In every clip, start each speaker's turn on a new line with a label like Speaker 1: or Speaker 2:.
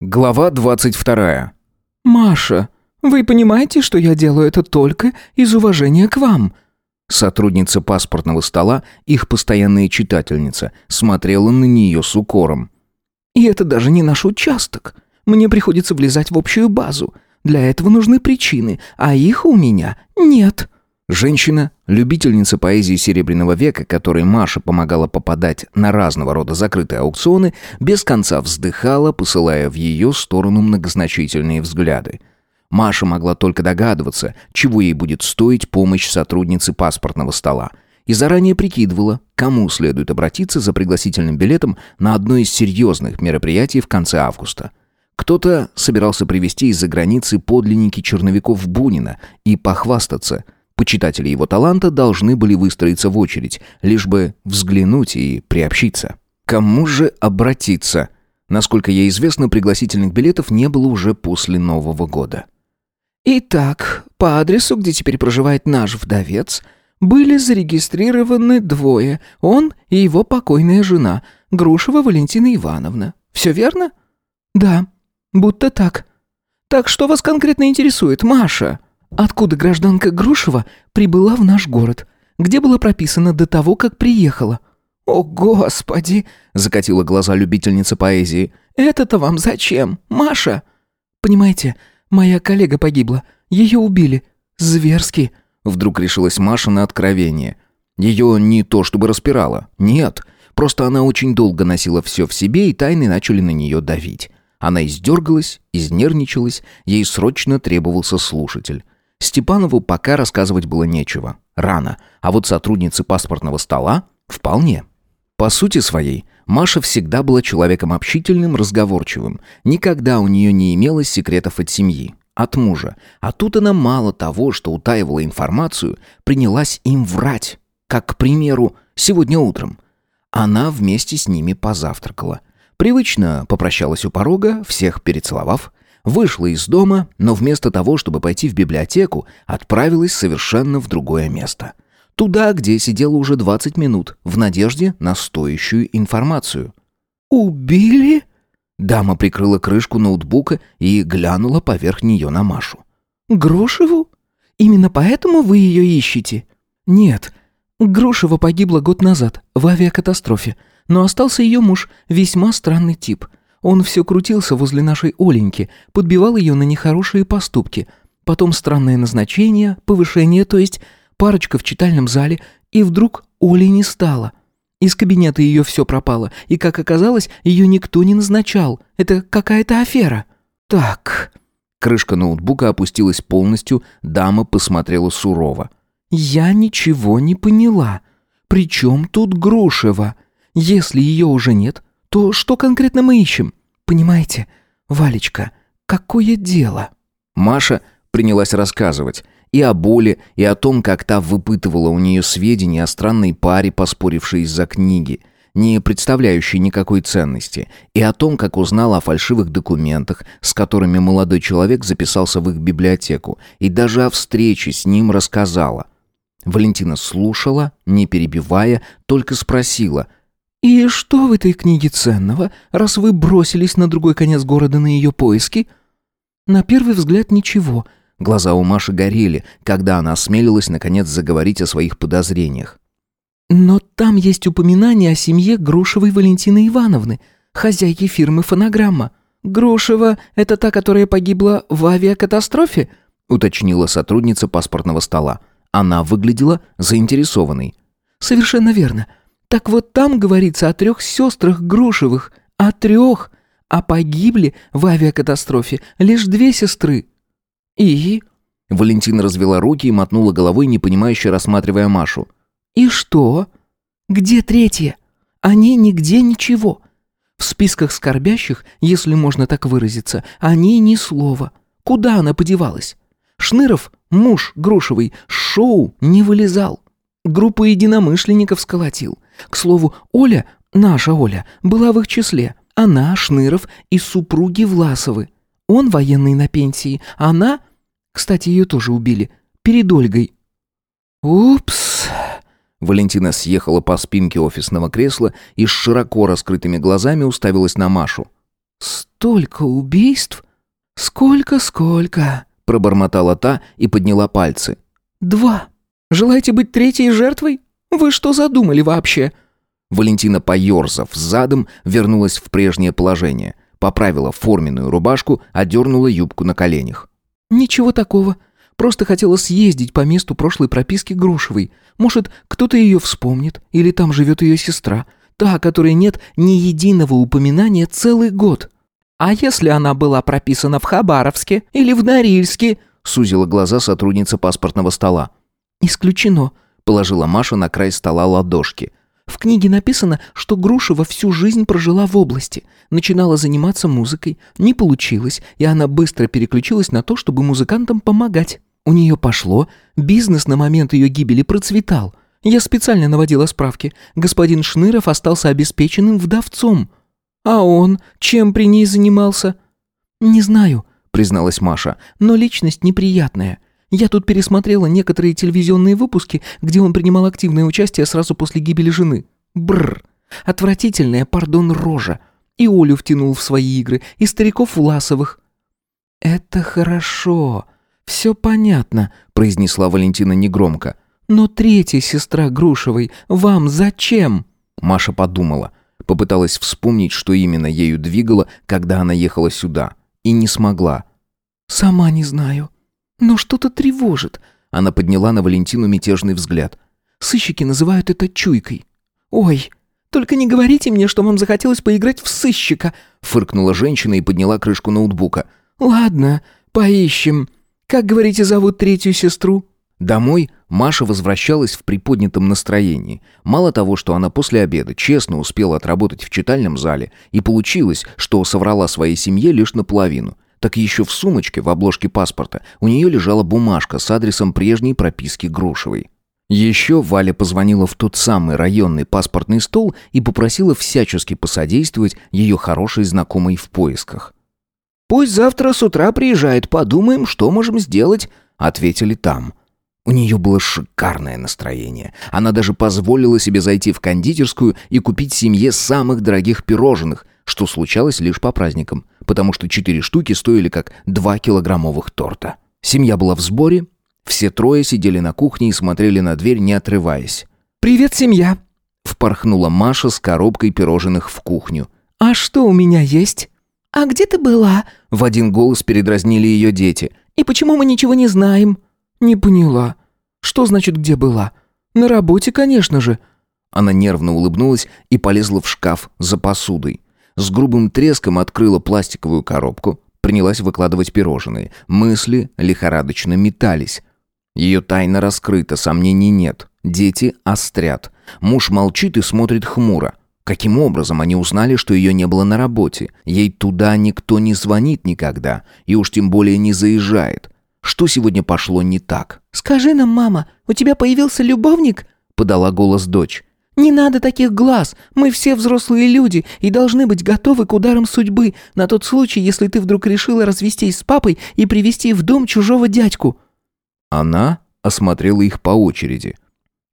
Speaker 1: Глава двадцать вторая.
Speaker 2: «Маша, вы понимаете, что я делаю это только из уважения к вам?»
Speaker 1: Сотрудница паспортного стола, их постоянная читательница, смотрела на нее с укором.
Speaker 2: «И это даже не наш участок. Мне приходится влезать в общую базу. Для этого нужны причины, а их у меня нет».
Speaker 1: Женщина, любительница поэзии Серебряного века, которой Маша помогала попадать на разного рода закрытые аукционы, без конца вздыхала, посылая в ее сторону многозначительные взгляды. Маша могла только догадываться, чего ей будет стоить помощь сотрудницы паспортного стола, и заранее прикидывала, кому следует обратиться за пригласительным билетом на одно из серьезных мероприятий в конце августа. Кто-то собирался привезти из-за границы подлинники черновиков Бунина и похвастаться – Почитатели его таланта должны были выстроиться в очередь, лишь бы взглянуть и приобщиться. Кому же обратиться? Насколько ей известно, пригласительных билетов не было уже после Нового года.
Speaker 2: «Итак, по адресу, где теперь проживает наш вдовец, были зарегистрированы двое, он и его покойная жена, Грушева Валентина Ивановна. Все верно?» «Да, будто так. Так что вас конкретно интересует, Маша?» Откуда гражданка Грушева прибыла в наш город? Где было прописано до того, как приехала? О, господи, закатила глаза любительница поэзии. Это-то вам зачем, Маша? Понимаете, моя коллега погибла. Ее убили. Зверски.
Speaker 1: Вдруг решилась Маша на откровение. Ее не то чтобы распирало. Нет. Просто она очень долго носила все в себе, и тайны начали на нее давить. Она издергалась, изнервничалась, ей срочно требовался слушатель. Степанову пока рассказывать было нечего. Рано. А вот сотруднице паспортного стола – вполне. По сути своей, Маша всегда была человеком общительным, разговорчивым. Никогда у нее не имелось секретов от семьи, от мужа. А тут она мало того, что утаивала информацию, принялась им врать. Как, к примеру, сегодня утром. Она вместе с ними позавтракала. Привычно попрощалась у порога, всех перецеловав, Вышла из дома, но вместо того, чтобы пойти в библиотеку, отправилась совершенно в другое место. Туда, где сидела уже 20 минут, в надежде на стоящую информацию.
Speaker 2: «Убили?»
Speaker 1: Дама прикрыла крышку ноутбука и глянула поверх нее на Машу.
Speaker 2: «Грушеву? Именно поэтому вы ее ищете?» «Нет. Грушева погибла год назад в авиакатастрофе, но остался ее муж, весьма странный тип. Он все крутился возле нашей Оленьки, подбивал ее на нехорошие поступки. Потом странное назначение, повышение, то есть парочка в читальном зале, и вдруг Оли не стало. Из кабинета ее все пропало, и, как оказалось, ее никто не назначал. Это какая-то афера. Так...
Speaker 1: Крышка ноутбука опустилась полностью, дама посмотрела сурово.
Speaker 2: «Я ничего не поняла. Причем тут Грушева? Если ее уже нет, то что конкретно мы ищем? Понимаете, Валечка, какое дело?»
Speaker 1: Маша принялась рассказывать и о боли, и о том, как та выпытывала у нее сведения о странной паре, поспорившей из-за книги, не представляющей никакой ценности, и о том, как узнала о фальшивых документах, с которыми молодой человек записался в их библиотеку, и даже о встрече с ним рассказала. Валентина слушала, не перебивая, только спросила –
Speaker 2: «И что в этой книге ценного, раз вы бросились на другой конец города на ее поиски?» «На первый взгляд ничего».
Speaker 1: Глаза у Маши горели, когда она осмелилась наконец заговорить о своих подозрениях.
Speaker 2: «Но там есть упоминание о семье Грушевой Валентины Ивановны, хозяйки фирмы «Фонограмма». «Грушева — это та, которая погибла в авиакатастрофе?» — уточнила сотрудница паспортного стола. Она выглядела заинтересованной. «Совершенно верно. Так вот там говорится о трех сестрах Грушевых. О трех. А погибли в авиакатастрофе лишь две сестры. И...
Speaker 1: Валентина развела руки и мотнула головой, непонимающе рассматривая Машу.
Speaker 2: «И что? Где третья? О ней нигде ничего. В списках скорбящих, если можно так выразиться, о ней ни слова. Куда она подевалась? Шныров, муж Грушевой, шоу не вылезал. Группу единомышленников сколотил. К слову, Оля, наша Оля, была в их числе. Она, Шныров и супруги Власовы. Он военный на пенсии, она... Кстати, ее тоже убили. Перед Ольгой.
Speaker 1: «Упс...» Валентина съехала по спинке офисного кресла и с широко раскрытыми глазами уставилась на Машу.
Speaker 2: Столько убийств? Сколько-сколько?»
Speaker 1: Пробормотала та и подняла пальцы.
Speaker 2: «Два. Желаете быть третьей жертвой? Вы что задумали вообще?»
Speaker 1: Валентина, поерзав задом, вернулась в прежнее положение. Поправила форменную рубашку, одернула юбку на коленях.
Speaker 2: «Ничего такого. Просто хотела съездить по месту прошлой прописки Грушевой. Может, кто-то ее вспомнит, или там живет ее сестра. Та, о которой нет ни единого упоминания целый год». «А если она была прописана в Хабаровске или в Норильске?»
Speaker 1: сузила глаза сотрудница паспортного стола.
Speaker 2: «Исключено», — положила Маша на край стола ладошки. «В книге написано, что Грушева всю жизнь прожила в области. Начинала заниматься музыкой, не получилось, и она быстро переключилась на то, чтобы музыкантам помогать. У нее пошло, бизнес на момент ее гибели процветал. Я специально наводила справки. Господин Шныров остался обеспеченным вдовцом. А он чем при ней занимался? Не знаю, призналась Маша, но личность неприятная. Я тут пересмотрела некоторые телевизионные выпуски, где он принимал активное участие сразу после гибели жены. Бррр. Отвратительная, пардон, рожа. И Олю втянул в свои игры, и стариков Власовых. «Это хорошо. Все понятно», — произнесла Валентина негромко. «Но третья сестра Грушевой вам зачем?»
Speaker 1: Маша подумала. Попыталась вспомнить, что именно ею двигало, когда она ехала сюда. И не смогла.
Speaker 2: «Сама не знаю. Но что-то тревожит».
Speaker 1: Она подняла на Валентину мятежный взгляд.
Speaker 2: «Сыщики называют это чуйкой. Ой, только не говорите мне, что вам захотелось поиграть в сыщика»,
Speaker 1: фыркнула женщина и подняла крышку ноутбука.
Speaker 2: «Ладно, поищем. Как, говорите, зовут третью сестру?»
Speaker 1: Домой Маша возвращалась в приподнятом настроении. Мало того, что она после обеда честно успела отработать в читальном зале, и получилось, что соврала своей семье лишь наполовину, так еще в сумочке в обложке паспорта у нее лежала бумажка с адресом прежней прописки Грушевой. Еще Валя позвонила в тот самый районный паспортный стол и попросила всячески посодействовать ее хорошей знакомой в поисках.
Speaker 2: «Пусть завтра с утра приезжает, подумаем, что можем сделать», — ответили там.
Speaker 1: У нее было шикарное настроение. Она даже позволила себе зайти в кондитерскую и купить семье самых дорогих пирожных, что случалось лишь по праздникам, потому что четыре штуки стоили как два килограммовых торта. Семья была в сборе, все трое сидели на кухне и смотрели на дверь, не отрываясь.
Speaker 2: «Привет, семья!»
Speaker 1: Впорхнула Маша с коробкой пирожных в кухню.
Speaker 2: «А что у меня есть?»
Speaker 3: «А где ты была?»
Speaker 1: В один голос передразнили ее дети.
Speaker 3: «И почему мы ничего не знаем?»
Speaker 2: «Не поняла. Что значит, где была? На работе, конечно же».
Speaker 1: Она нервно улыбнулась и полезла в шкаф за посудой. С грубым треском открыла пластиковую коробку, принялась выкладывать пирожные. Мысли лихорадочно метались. Ее тайна раскрыта, сомнений нет. Дети острят. Муж молчит и смотрит хмуро. Каким образом они узнали, что ее не было на работе? Ей туда никто не звонит никогда, и уж тем более не заезжает. Что сегодня пошло не так?
Speaker 3: «Скажи нам, мама, у тебя появился любовник?»
Speaker 1: — подала голос дочь.
Speaker 3: «Не надо таких глаз. Мы все взрослые люди и должны быть готовы к ударам судьбы на тот случай, если ты вдруг решила развестись с папой и привести в дом чужого дядьку».
Speaker 1: Она осмотрела их по очереди.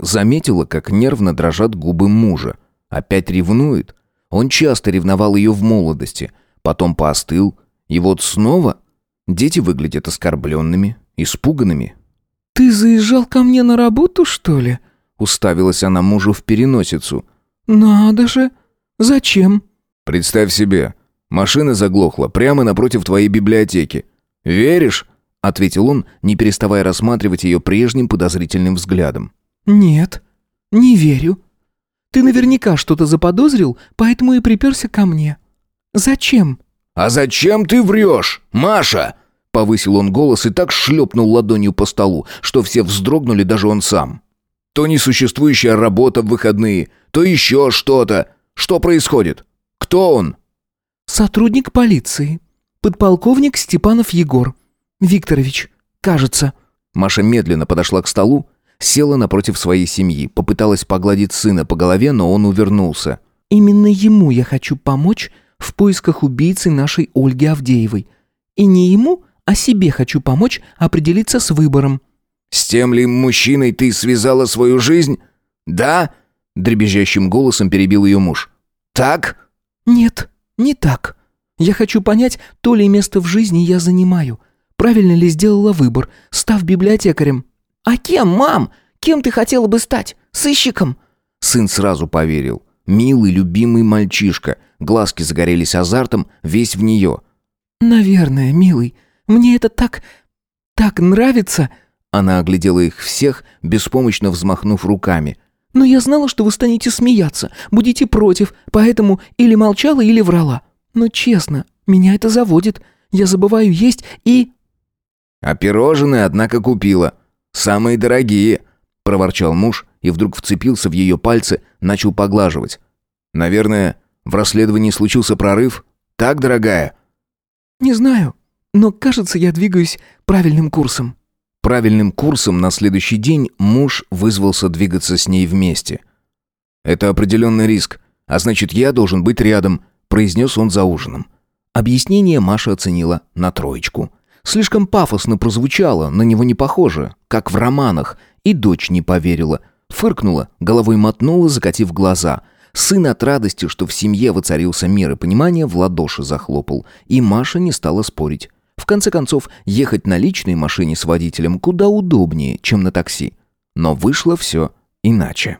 Speaker 1: Заметила, как нервно дрожат губы мужа. Опять ревнует. Он часто ревновал ее в молодости, потом поостыл. И вот снова дети выглядят оскорбленными, испуганными.
Speaker 2: «Ты заезжал ко мне на работу, что ли?»
Speaker 1: Уставилась она мужу в переносицу.
Speaker 2: «Надо же! Зачем?»
Speaker 1: «Представь себе, машина заглохла прямо напротив твоей библиотеки. Веришь?» Ответил он, не переставая рассматривать ее прежним подозрительным взглядом.
Speaker 2: «Нет, не верю. Ты наверняка что-то заподозрил, поэтому и приперся ко мне. Зачем?»
Speaker 1: «А зачем ты врешь, Маша?» Повысил он голос и так шлепнул ладонью по столу, что все вздрогнули, даже он сам. То несуществующая работа в выходные, то еще что-то. Что происходит? Кто он?
Speaker 2: Сотрудник полиции. Подполковник Степанов Егор. Викторович, кажется.
Speaker 1: Маша медленно подошла к столу, села напротив своей семьи, попыталась погладить сына по голове, но он увернулся.
Speaker 2: Именно ему я хочу помочь в поисках убийцы нашей Ольги Авдеевой. И не ему, а себе хочу помочь определиться с выбором.
Speaker 1: «С тем ли мужчиной ты связала свою жизнь?» «Да?» — дребезжащим голосом перебил ее муж. «Так?»
Speaker 2: «Нет, не так». Я хочу понять, то ли место в жизни я занимаю. Правильно ли сделала выбор, став библиотекарем?»
Speaker 3: «А кем, мам? Кем ты хотела бы стать? Сыщиком?»
Speaker 1: Сын сразу поверил. Милый, любимый мальчишка. Глазки загорелись азартом, весь в нее.
Speaker 2: «Наверное, милый. Мне это так... так нравится...»
Speaker 1: Она оглядела их всех, беспомощно взмахнув руками.
Speaker 2: «Но я знала, что вы станете смеяться, будете против, поэтому или молчала, или врала. Но честно, меня это заводит. Я забываю есть и...»
Speaker 1: «А пирожные, однако, купила. Самые дорогие», — проворчал муж и вдруг вцепился в ее пальцы, начал поглаживать. «Наверное, в расследовании случился прорыв? Так, дорогая?»
Speaker 2: «Не знаю, но кажется, я двигаюсь правильным курсом».
Speaker 1: Правильным курсом на следующий день муж вызвался двигаться с ней вместе. «Это определенный риск, а значит, я должен быть рядом», — произнес он за ужином. Объяснение Маша оценила на троечку. Слишком пафосно прозвучало, на него не похоже, как в романах, и дочь не поверила. Фыркнула, головой мотнула, закатив глаза. Сын от радости, что в семье воцарился мир и понимание, в ладоши захлопал. И Маша не стала спорить. В конце концов, ехать на личной машине с водителем куда удобнее, чем на такси. Но вышло все иначе.